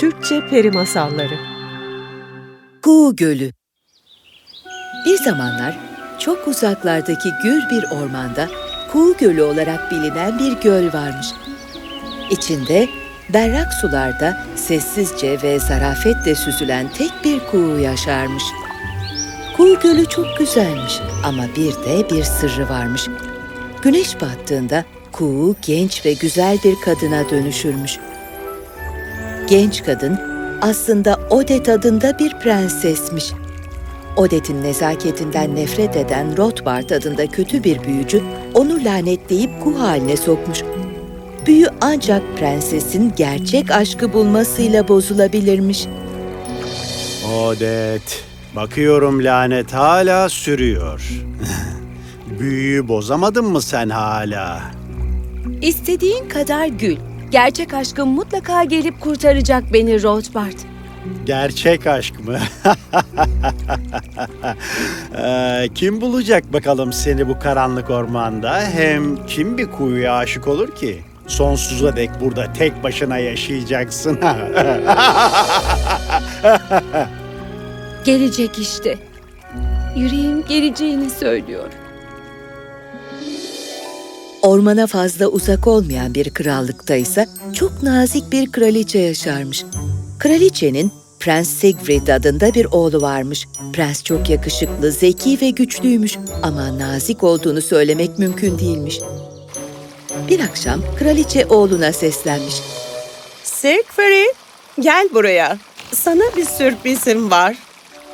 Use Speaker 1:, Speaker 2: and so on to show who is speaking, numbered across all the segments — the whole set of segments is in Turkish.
Speaker 1: Türkçe Peri Masalları
Speaker 2: Kuğu Gölü Bir zamanlar çok uzaklardaki gür bir ormanda Kuğu Gölü olarak bilinen bir göl varmış. İçinde berrak sularda sessizce ve zarafetle süzülen tek bir kuğu yaşarmış. Kuğu Gölü çok güzelmiş ama bir de bir sırrı varmış. Güneş battığında kuğu genç ve güzel bir kadına dönüşürmüş. Genç kadın aslında Odet adında bir prensesmiş. Odet'in nezaketinden nefret eden Rothbard adında kötü bir büyücü onu lanetleyip kuğu haline sokmuş. Büyü ancak prensesin gerçek aşkı bulmasıyla bozulabilirmiş.
Speaker 3: Odet, bakıyorum lanet hala sürüyor. Büyüyü bozamadın mı sen hala?
Speaker 4: İstediğin kadar gül. Gerçek aşkım mutlaka gelip kurtaracak beni Rothbard.
Speaker 3: Gerçek aşk mı? Ee, kim bulacak bakalım seni bu karanlık ormanda? Hem kim bir kuyuya aşık olur ki? Sonsuza dek burada tek başına yaşayacaksın.
Speaker 4: Gelecek işte. Yüreğim geleceğini söylüyor.
Speaker 2: Ormana fazla uzak olmayan bir krallıkta ise çok nazik bir kraliçe yaşarmış. Kraliçenin Prens Siegfried adında bir oğlu varmış. Prens çok yakışıklı, zeki ve güçlüymüş ama nazik olduğunu söylemek mümkün değilmiş. Bir akşam kraliçe oğluna seslenmiş.
Speaker 1: Siegfried, gel buraya. Sana bir sürprizim var.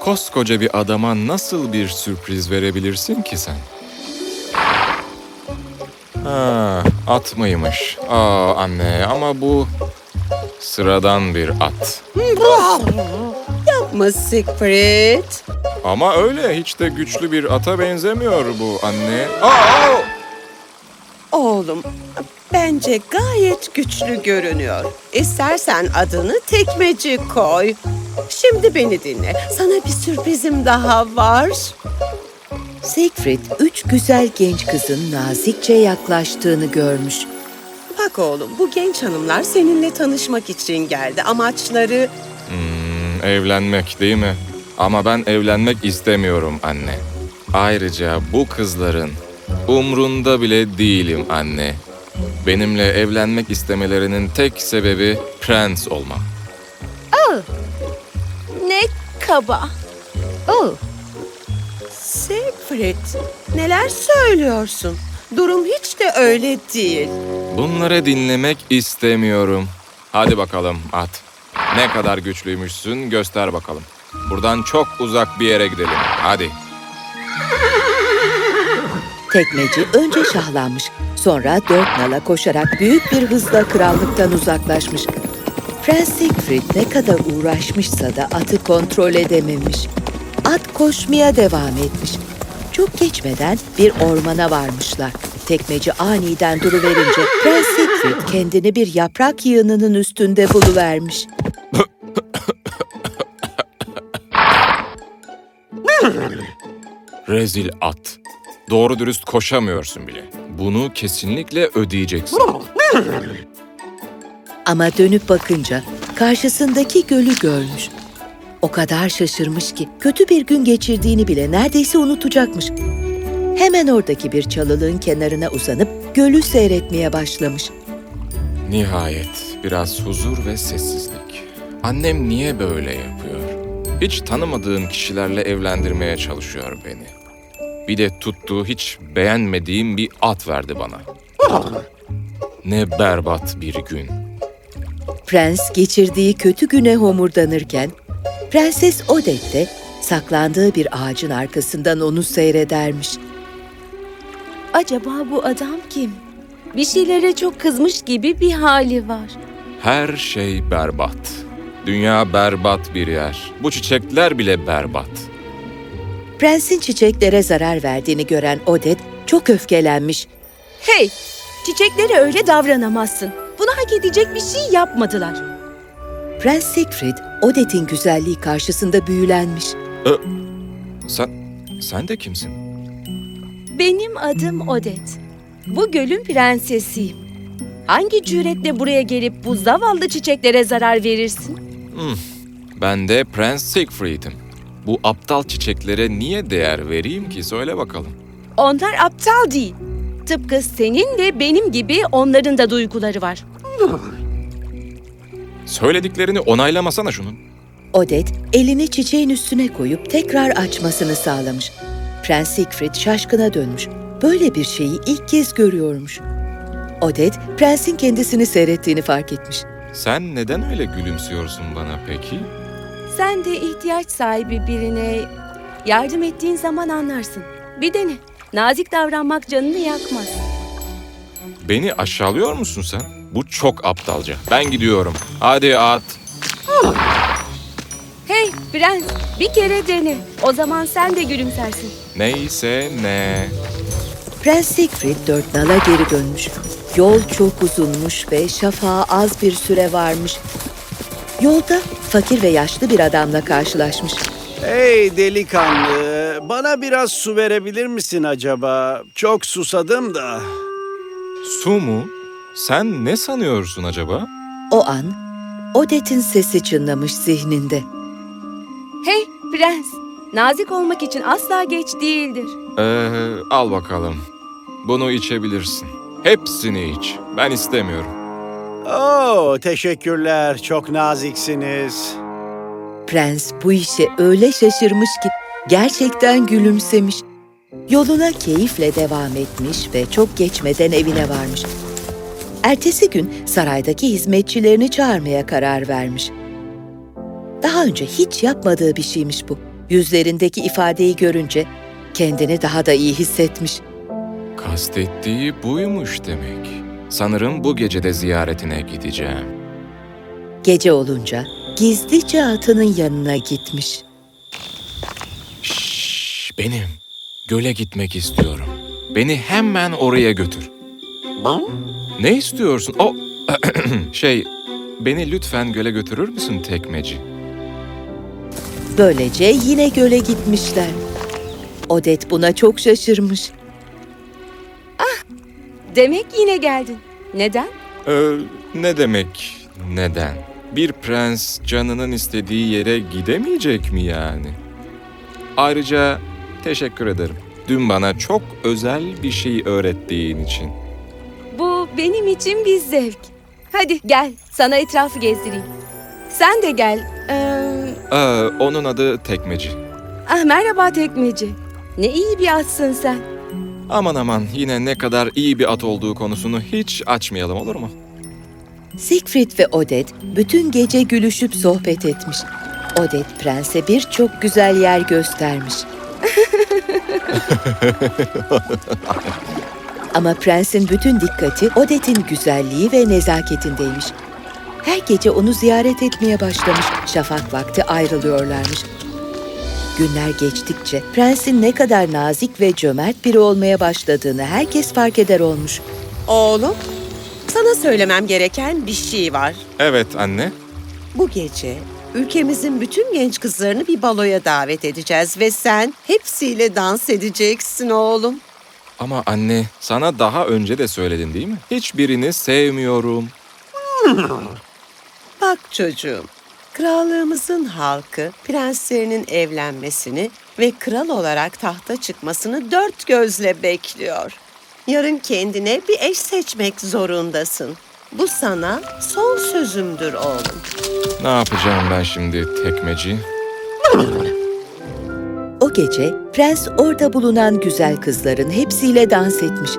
Speaker 5: Koskoca bir adama nasıl bir sürpriz verebilirsin ki sen? Ha, at mıymış? Aa anne ama bu sıradan bir at.
Speaker 1: Yapma Siegfried.
Speaker 5: Ama öyle hiç de güçlü bir ata benzemiyor bu anne. Aa!
Speaker 1: Oğlum, bence gayet güçlü görünüyor. İstersen adını tekmeci koy. Şimdi beni dinle. Sana bir sürprizim daha var.
Speaker 2: Siegfried üç güzel genç kızın nazikçe yaklaştığını görmüş.
Speaker 1: Bak oğlum, bu genç hanımlar seninle tanışmak için geldi. Amaçları
Speaker 5: Hmm, evlenmek değil mi? Ama ben evlenmek istemiyorum anne. Ayrıca bu kızların umrunda bile değilim anne. Benimle evlenmek istemelerinin tek sebebi prens olmak.
Speaker 4: Ne kaba. Oh,
Speaker 1: Siegfried, neler söylüyorsun? Durum hiç de öyle değil.
Speaker 5: Bunları dinlemek istemiyorum. Hadi bakalım at. Ne kadar güçlüymüşsün göster bakalım. Buradan çok uzak bir yere gidelim. Hadi.
Speaker 2: Tekmeci önce şahlanmış, sonra dört nala koşarak büyük bir hızla krallıktan uzaklaşmış. Prens Siegfried ne kadar uğraşmışsa da atı kontrol edememiş. At koşmaya devam etmiş. Çok geçmeden bir ormana varmışlar. Tekmeci aniden duruverince Prens Siegfried kendini bir yaprak yığınının üstünde buluvermiş.
Speaker 5: Rezil at. Doğru dürüst koşamıyorsun bile. Bunu kesinlikle ödeyeceksin.
Speaker 2: Ama dönüp bakınca karşısındaki gölü görmüş. O kadar şaşırmış ki kötü bir gün geçirdiğini bile neredeyse unutacakmış. Hemen oradaki bir çalılığın kenarına uzanıp gölü seyretmeye başlamış.
Speaker 5: Nihayet biraz huzur ve sessizlik. Annem niye böyle yapıyor? Hiç tanımadığım kişilerle evlendirmeye çalışıyor beni. Bir de tuttuğu hiç beğenmediğim bir at verdi bana. Ne berbat bir gün.
Speaker 2: Prens geçirdiği kötü güne homurdanırken, Prenses Odette de saklandığı bir ağacın arkasından onu seyredermiş.
Speaker 4: acaba bu adam kim? Bir şeylere çok kızmış gibi bir hali var.
Speaker 5: Her şey berbat. Dünya berbat bir yer. Bu çiçekler bile berbat.
Speaker 2: Prensin çiçeklere zarar verdiğini gören Odette çok öfkelenmiş.
Speaker 4: Hey, çiçeklere öyle davranamazsın. Bunu hak edecek bir şey yapmadılar.
Speaker 2: Prens Siegfried, Odette'in güzelliği karşısında büyülenmiş.
Speaker 5: Sen, sen de kimsin?
Speaker 4: Benim adım Odet. Bu gölün prensesiyim. Hangi cüretle buraya gelip bu zavallı çiçeklere zarar verirsin?
Speaker 5: Ben de Prens Siegfried'im. Bu aptal çiçeklere niye değer vereyim ki söyle bakalım.
Speaker 4: Onlar aptal değil. Tıpkı senin ve benim gibi onların da duyguları var.
Speaker 5: Söylediklerini onaylamasana şunun.
Speaker 2: Odet elini çiçeğin üstüne koyup tekrar açmasını sağlamış. Prens Siegfried şaşkına dönmüş. Böyle bir şeyi ilk kez görüyormuş. Odet, prensin kendisini seyrettiğini fark etmiş.
Speaker 5: Sen neden öyle gülümsüyorsun bana peki?
Speaker 4: Sen de ihtiyaç sahibi birine yardım ettiğin zaman anlarsın. Bir dene. Nazik davranmak canını yakmaz.
Speaker 5: Beni aşağılıyor musun sen? Bu çok aptalca. Ben gidiyorum. Hadi at.
Speaker 4: Hey prens bir kere dene. O zaman sen de gülümsersin.
Speaker 5: Neyse ne.
Speaker 2: Prens Siegfried dört nala geri dönmüş. Yol çok uzunmuş ve şafağa az bir süre varmış. Yolda fakir ve yaşlı bir adamla karşılaşmış.
Speaker 3: Hey delikanlı, bana biraz su verebilir misin acaba? Çok susadım da.
Speaker 5: Su mu? Sen ne sanıyorsun acaba?
Speaker 2: O an Odette'in sesi çınlamış zihninde.
Speaker 4: Hey prens. Nazik olmak için asla geç değildir.
Speaker 5: Ee, al bakalım. Bunu içebilirsin. Hepsini iç. Ben istemiyorum.
Speaker 3: Oo, teşekkürler, çok naziksiniz.
Speaker 2: Prens bu işe öyle şaşırmış ki gerçekten gülümsemiş. Yoluna keyifle devam etmiş ve çok geçmeden evine varmış. Ertesi gün saraydaki hizmetçilerini çağırmaya karar vermiş. Daha önce hiç yapmadığı bir şeymiş bu. Yüzlerindeki ifadeyi görünce kendini daha da iyi hissetmiş.
Speaker 5: Kastettiği buymuş demek. Sanırım bu gece de ziyaretine gideceğim.
Speaker 2: Gece olunca gizlice atının yanına gitmiş.
Speaker 5: Şşş, benim. Göle gitmek istiyorum. Beni hemen oraya götür. Ne istiyorsun? O şey, beni lütfen göle götürür müsün tekmeci?
Speaker 2: Böylece yine göle gitmişler. Odet buna çok şaşırmış.
Speaker 4: Demek yine geldin. Neden?
Speaker 5: Ee, ne demek neden? Bir prens canının istediği yere gidemeyecek mi yani? Ayrıca teşekkür ederim. Dün bana çok özel bir şey öğrettiğin için.
Speaker 4: Benim için bir zevk. Hadi gel sana etrafı gezdireyim. Sen de gel. Ee,
Speaker 5: Ee, onun adı tekmeci.
Speaker 4: ah, merhaba tekmeci. Ne iyi bir atsın sen.
Speaker 5: Aman aman yine ne kadar iyi bir at olduğu konusunu hiç açmayalım olur mu?
Speaker 2: Siegfried ve Odet bütün gece gülüşüp sohbet etmiş. Odet prense birçok güzel yer göstermiş. Ama prensin bütün dikkati Odet'in güzelliği ve nezaketindeymiş. Her gece onu ziyaret etmeye başlamış. Şafak vakti ayrılıyorlarmış. Günler geçtikçe prensin ne kadar nazik ve cömert biri olmaya başladığını herkes fark eder olmuş.
Speaker 1: Oğlum, sana söylemem gereken bir şey var.
Speaker 5: Evet anne.
Speaker 1: Bu gece ülkemizin bütün genç kızlarını bir baloya davet edeceğiz ve sen hepsiyle dans edeceksin oğlum.
Speaker 5: Ama anne sana daha önce de söyledin değil mi? Hiçbirini sevmiyorum.
Speaker 1: Bak çocuğum, krallığımızın halkı prenslerinin evlenmesini ve kral olarak tahta çıkmasını dört gözle bekliyor. Yarın kendine bir eş seçmek zorundasın. Bu sana son sözümdür oğlum.
Speaker 5: Ne yapacağım ben şimdi tekmeci?
Speaker 2: O gece prens orada bulunan güzel kızların hepsiyle dans etmiş.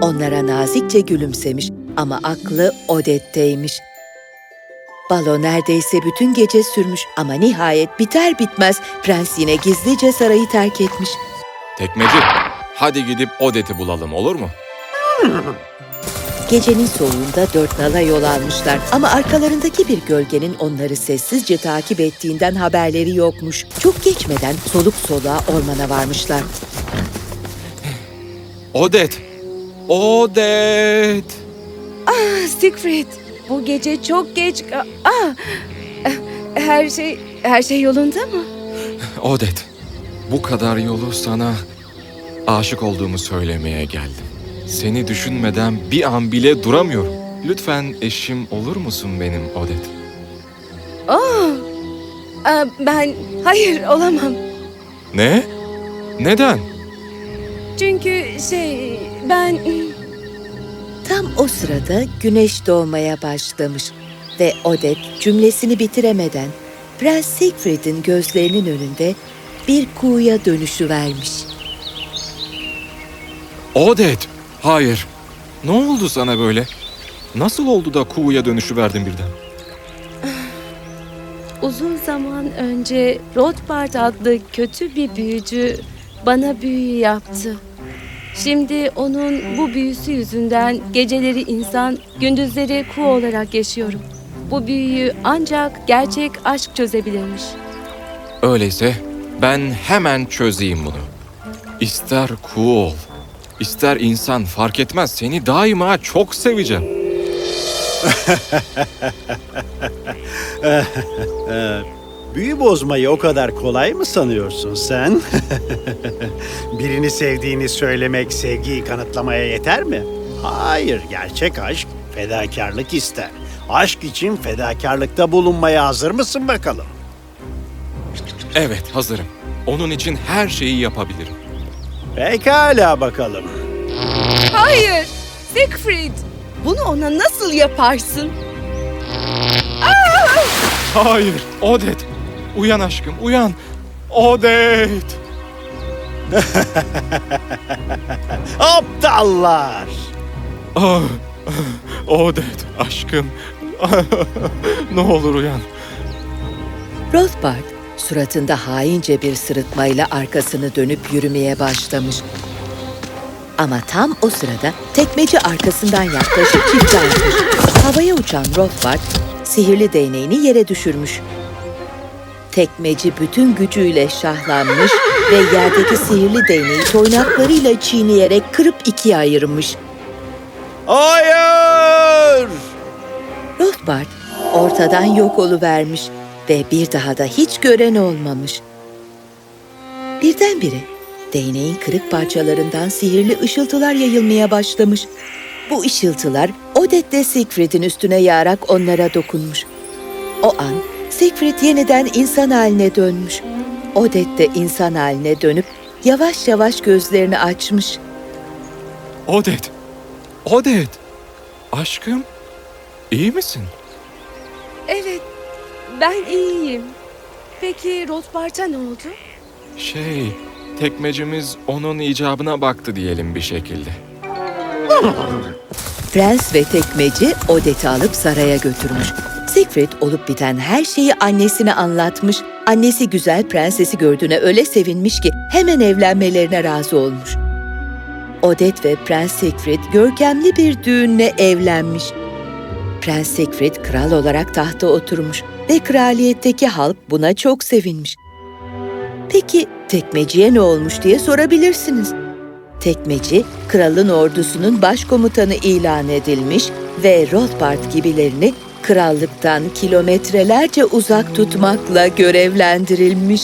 Speaker 2: Onlara nazikçe gülümsemiş ama aklı Odette'ymiş. Balo neredeyse bütün gece sürmüş ama nihayet biter bitmez prens yine gizlice sarayı terk etmiş.
Speaker 5: Tekmeci. Hadi gidip Odet'i bulalım olur mu?
Speaker 2: Gecenin soğuğunda dört nala yol almışlar ama arkalarındaki bir gölgenin onları sessizce takip ettiğinden haberleri yokmuş. Çok geçmeden soluk soluğa ormana varmışlar.
Speaker 5: Odet! Odet!
Speaker 4: Ah, Siegfried, bu gece çok geç... Ah, her şey, her şey yolunda mı?
Speaker 5: Odet! Bu kadar yolu sana aşık olduğumu söylemeye geldim. Seni düşünmeden bir an bile duramıyorum. Lütfen eşim olur musun benim Odet?
Speaker 4: Oh, Aa, ben hayır olamam.
Speaker 5: Ne? Neden?
Speaker 4: Çünkü şey ben
Speaker 2: Tam o sırada güneş doğmaya başlamış ve Odette cümlesini bitiremeden Prens Siegfried'in gözlerinin önünde bir kuğuya dönüşü vermiş.
Speaker 5: Odet! Hayır. Ne oldu sana böyle? Nasıl oldu da kuğuya dönüşü verdin birden?
Speaker 4: uzun zaman önce Rothbard adlı kötü bir büyücü bana büyü yaptı. Şimdi onun bu büyüsü yüzünden geceleri insan, gündüzleri kuğu olarak yaşıyorum. Bu büyüyü ancak gerçek aşk çözebilirmiş.
Speaker 5: Öyleyse ben hemen çözeyim bunu. İster kuğu ol, ister insan fark etmez seni daima çok seveceğim.
Speaker 3: Büyü bozmayı o kadar kolay mı sanıyorsun sen? Birini sevdiğini söylemek sevgiyi kanıtlamaya yeter mi? Hayır, gerçek aşk fedakarlık ister. Aşk için fedakarlıkta bulunmaya hazır mısın bakalım?
Speaker 5: Evet hazırım. Onun için her şeyi yapabilirim.
Speaker 3: Pekala bakalım.
Speaker 4: Hayır! Siegfried! Bunu ona nasıl yaparsın?
Speaker 5: Hayır, Odet. Uyan aşkım, uyan. Odet.
Speaker 3: Aptallar!
Speaker 5: Ah, Odet, aşkım. ne olur uyan.
Speaker 2: Rothbard suratında haince bir sırıtmayla arkasını dönüp yürümeye başlamış. Ama tam o sırada tekmeci arkasından yaklaşıp çifte atmış. Havaya uçan Rothbard sihirli değneğini yere düşürmüş. Tekmeci bütün gücüyle şahlanmış ve yerdeki sihirli değneği toynaklarıyla çiğneyerek kırıp ikiye ayırmış.
Speaker 3: Hayır!
Speaker 2: Rothbard ortadan yok oluvermiş ve bir daha da hiç gören olmamış. Birdenbire değneğin kırık parçalarından sihirli ışıltılar yayılmaya başlamış. Bu ışıltılar Odette Siegfried'in üstüne yağarak onlara dokunmuş. O an Siegfried yeniden insan haline dönmüş. Odette de insan haline dönüp yavaş yavaş gözlerini açmış.
Speaker 5: Odet. Odet. Aşkım, iyi misin?
Speaker 4: Ben iyiyim. Peki Rothbard'a ne oldu?
Speaker 5: Şey, tekmecimiz onun icabına baktı diyelim bir şekilde.
Speaker 2: Prens ve tekmeci Odette'i alıp saraya götürmüş. Siegfried olup biten her şeyi annesine anlatmış. Annesi güzel prensesi gördüğüne öyle sevinmiş ki hemen evlenmelerine razı olmuş. Odette ve Prens Siegfried görkemli bir düğünle evlenmiş. Prens Siegfried kral olarak tahta oturmuş ve kraliyetteki halk buna çok sevinmiş. Peki tekmeciye ne olmuş diye sorabilirsiniz. Tekmeci, kralın ordusunun başkomutanı ilan edilmiş ve Rothbard gibilerini krallıktan kilometrelerce uzak tutmakla görevlendirilmiş.